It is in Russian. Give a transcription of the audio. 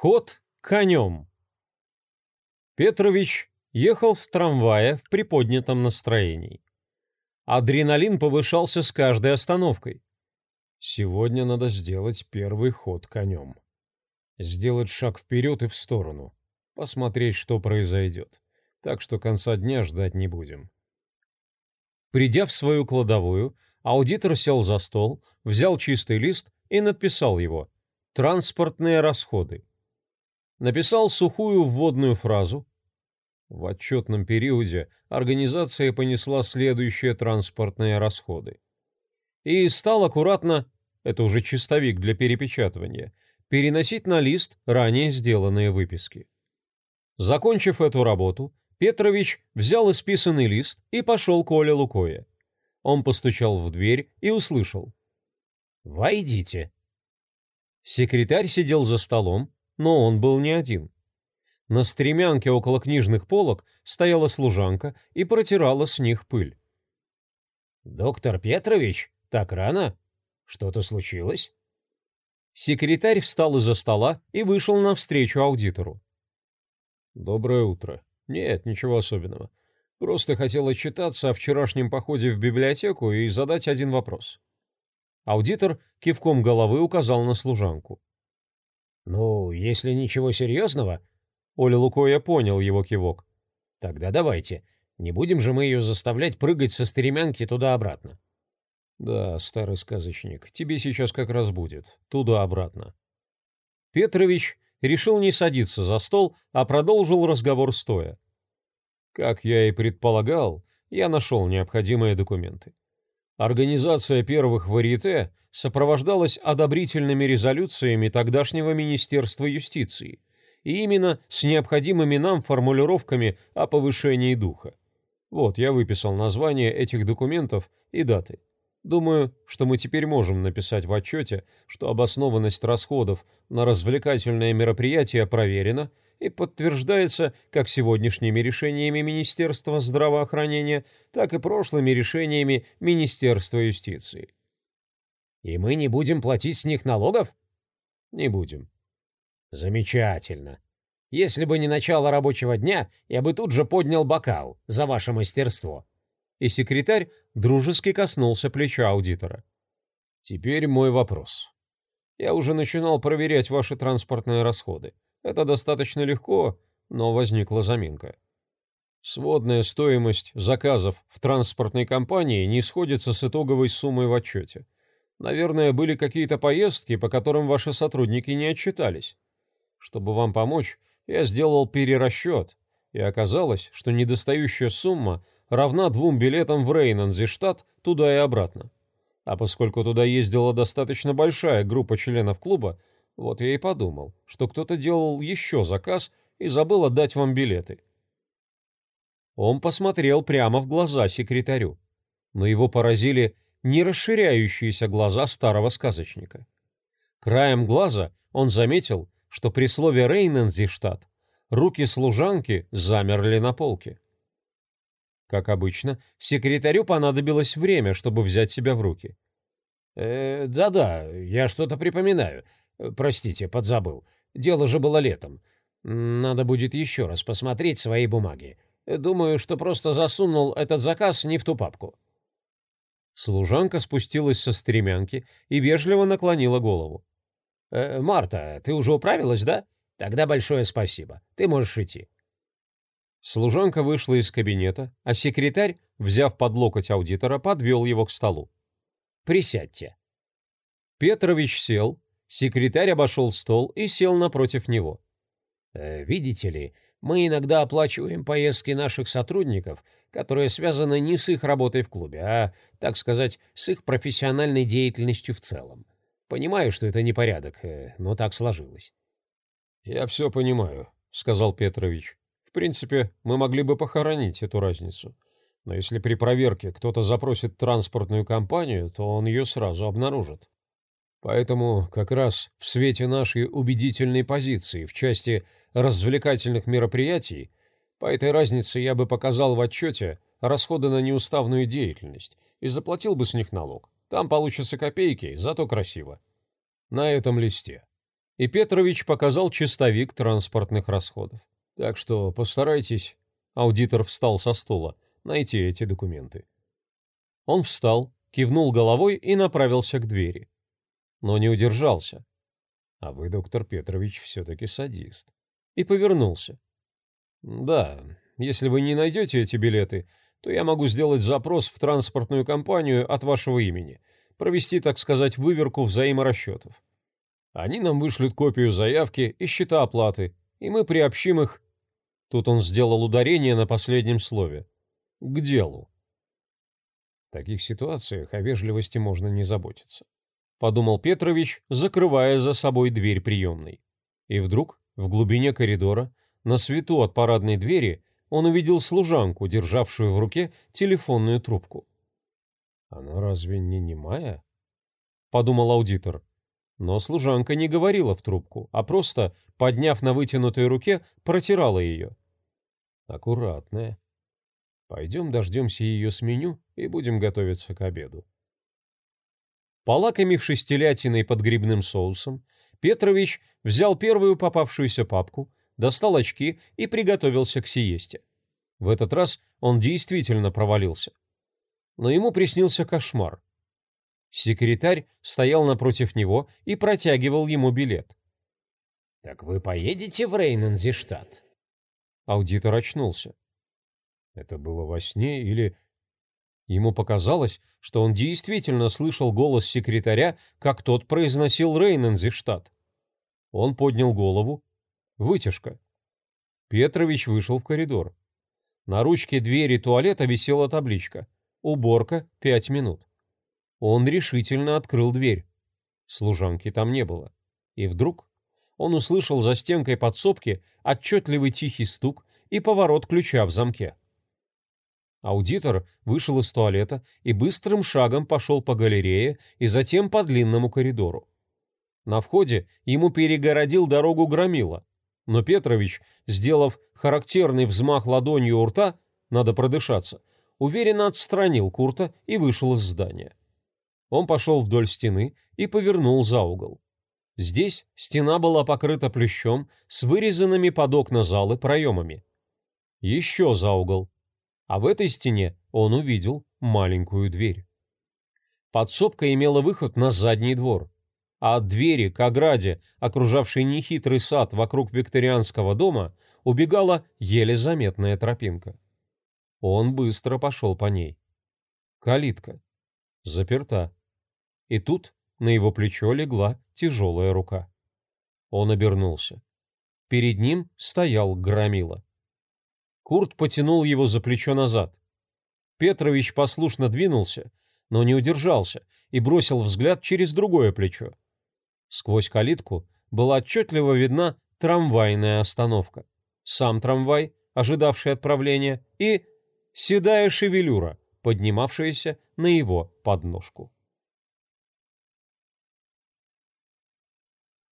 Ход конем. Петрович ехал в трамвае в приподнятом настроении. Адреналин повышался с каждой остановкой. Сегодня надо сделать первый ход конем. Сделать шаг вперед и в сторону. Посмотреть, что произойдет. Так что конца дня ждать не будем. Придя в свою кладовую, аудитор сел за стол, взял чистый лист и надписал его «Транспортные расходы» написал сухую вводную фразу. В отчетном периоде организация понесла следующие транспортные расходы. И стал аккуратно, это уже чистовик для перепечатывания, переносить на лист ранее сделанные выписки. Закончив эту работу, Петрович взял исписанный лист и пошел к Оле Лукое. Он постучал в дверь и услышал. «Войдите». Секретарь сидел за столом, но он был не один. На стремянке около книжных полок стояла служанка и протирала с них пыль. «Доктор Петрович, так рано? Что-то случилось?» Секретарь встал из-за стола и вышел навстречу аудитору. «Доброе утро. Нет, ничего особенного. Просто хотел отчитаться о вчерашнем походе в библиотеку и задать один вопрос». Аудитор кивком головы указал на служанку. «Ну, если ничего серьезного...» Оля Лукоя понял его кивок. «Тогда давайте. Не будем же мы ее заставлять прыгать со стремянки туда-обратно». «Да, старый сказочник, тебе сейчас как раз будет. Туда-обратно». Петрович решил не садиться за стол, а продолжил разговор стоя. Как я и предполагал, я нашел необходимые документы. Организация первых варьете сопровождалось одобрительными резолюциями тогдашнего Министерства юстиции и именно с необходимыми нам формулировками о повышении духа. Вот, я выписал названия этих документов и даты. Думаю, что мы теперь можем написать в отчете, что обоснованность расходов на развлекательные мероприятия проверена и подтверждается как сегодняшними решениями Министерства здравоохранения, так и прошлыми решениями Министерства юстиции. И мы не будем платить с них налогов? Не будем. Замечательно. Если бы не начало рабочего дня, я бы тут же поднял бокал за ваше мастерство. И секретарь дружески коснулся плеча аудитора. Теперь мой вопрос. Я уже начинал проверять ваши транспортные расходы. Это достаточно легко, но возникла заминка. Сводная стоимость заказов в транспортной компании не сходится с итоговой суммой в отчете. Наверное, были какие-то поездки, по которым ваши сотрудники не отчитались. Чтобы вам помочь, я сделал перерасчет, и оказалось, что недостающая сумма равна двум билетам в Рейнанзи-штат туда и обратно. А поскольку туда ездила достаточно большая группа членов клуба, вот я и подумал, что кто-то делал еще заказ и забыл отдать вам билеты. Он посмотрел прямо в глаза секретарю, но его поразили не расширяющиеся глаза старого сказочника. Краем глаза он заметил, что при слове «Рейнензиштадт» руки служанки замерли на полке. Как обычно, секретарю понадобилось время, чтобы взять себя в руки. «Э, «Да-да, я что-то припоминаю. Простите, подзабыл. Дело же было летом. Надо будет еще раз посмотреть свои бумаги. Думаю, что просто засунул этот заказ не в ту папку». Служанка спустилась со стремянки и вежливо наклонила голову. «Э, «Марта, ты уже управилась, да? Тогда большое спасибо. Ты можешь идти». Служанка вышла из кабинета, а секретарь, взяв под локоть аудитора, подвел его к столу. «Присядьте». Петрович сел, секретарь обошел стол и сел напротив него. «Э, «Видите ли, мы иногда оплачиваем поездки наших сотрудников, которые связаны не с их работой в клубе, а, так сказать, с их профессиональной деятельностью в целом. Понимаю, что это непорядок, э, но так сложилось. «Я все понимаю», — сказал Петрович. «В принципе, мы могли бы похоронить эту разницу. Но если при проверке кто-то запросит транспортную компанию, то он ее сразу обнаружит. Поэтому как раз в свете нашей убедительной позиции в части развлекательных мероприятий, по этой разнице я бы показал в отчете расходы на неуставную деятельность и заплатил бы с них налог. Там получатся копейки, зато красиво. На этом листе. И Петрович показал чистовик транспортных расходов. Так что постарайтесь, аудитор встал со стула, найти эти документы. Он встал, кивнул головой и направился к двери. Но не удержался. А вы, доктор Петрович, все-таки садист. И повернулся. Да, если вы не найдете эти билеты, то я могу сделать запрос в транспортную компанию от вашего имени, провести, так сказать, выверку взаиморасчетов. Они нам вышлют копию заявки и счета оплаты, и мы приобщим их... Тут он сделал ударение на последнем слове. К делу. В таких ситуациях о вежливости можно не заботиться. Подумал Петрович, закрывая за собой дверь приемной. И вдруг, в глубине коридора, на свету от парадной двери, он увидел служанку, державшую в руке телефонную трубку. «Она разве не немая?» — подумал аудитор. Но служанка не говорила в трубку, а просто, подняв на вытянутой руке, протирала ее. Аккуратная. Пойдем дождемся ее с и будем готовиться к обеду. Полакомившись телятиной под грибным соусом, Петрович взял первую попавшуюся папку, достал очки и приготовился к сиесте. В этот раз он действительно провалился. Но ему приснился кошмар. Секретарь стоял напротив него и протягивал ему билет. «Так вы поедете в Рейнензиштадт?» Аудитор очнулся. Это было во сне или... Ему показалось, что он действительно слышал голос секретаря, как тот произносил Рейнензиштадт. Он поднял голову. Вытяжка. Петрович вышел в коридор. На ручке двери туалета висела табличка «Уборка пять минут». Он решительно открыл дверь. Служанки там не было. И вдруг он услышал за стенкой подсобки отчетливый тихий стук и поворот ключа в замке. Аудитор вышел из туалета и быстрым шагом пошел по галерее и затем по длинному коридору. На входе ему перегородил дорогу громила, но Петрович, сделав характерный взмах ладонью у рта, надо продышаться, уверенно отстранил Курта и вышел из здания. Он пошел вдоль стены и повернул за угол. Здесь стена была покрыта плющом с вырезанными под окна залы проемами. Еще за угол. А в этой стене он увидел маленькую дверь. Подсобка имела выход на задний двор, а от двери к ограде, окружавшей нехитрый сад вокруг викторианского дома, убегала еле заметная тропинка. Он быстро пошел по ней. Калитка. Заперта. И тут на его плечо легла тяжелая рука. Он обернулся. Перед ним стоял Громила. Курт потянул его за плечо назад. Петрович послушно двинулся, но не удержался и бросил взгляд через другое плечо. Сквозь калитку была отчетливо видна трамвайная остановка. Сам трамвай, ожидавший отправления, и седая шевелюра, поднимавшаяся на его подножку.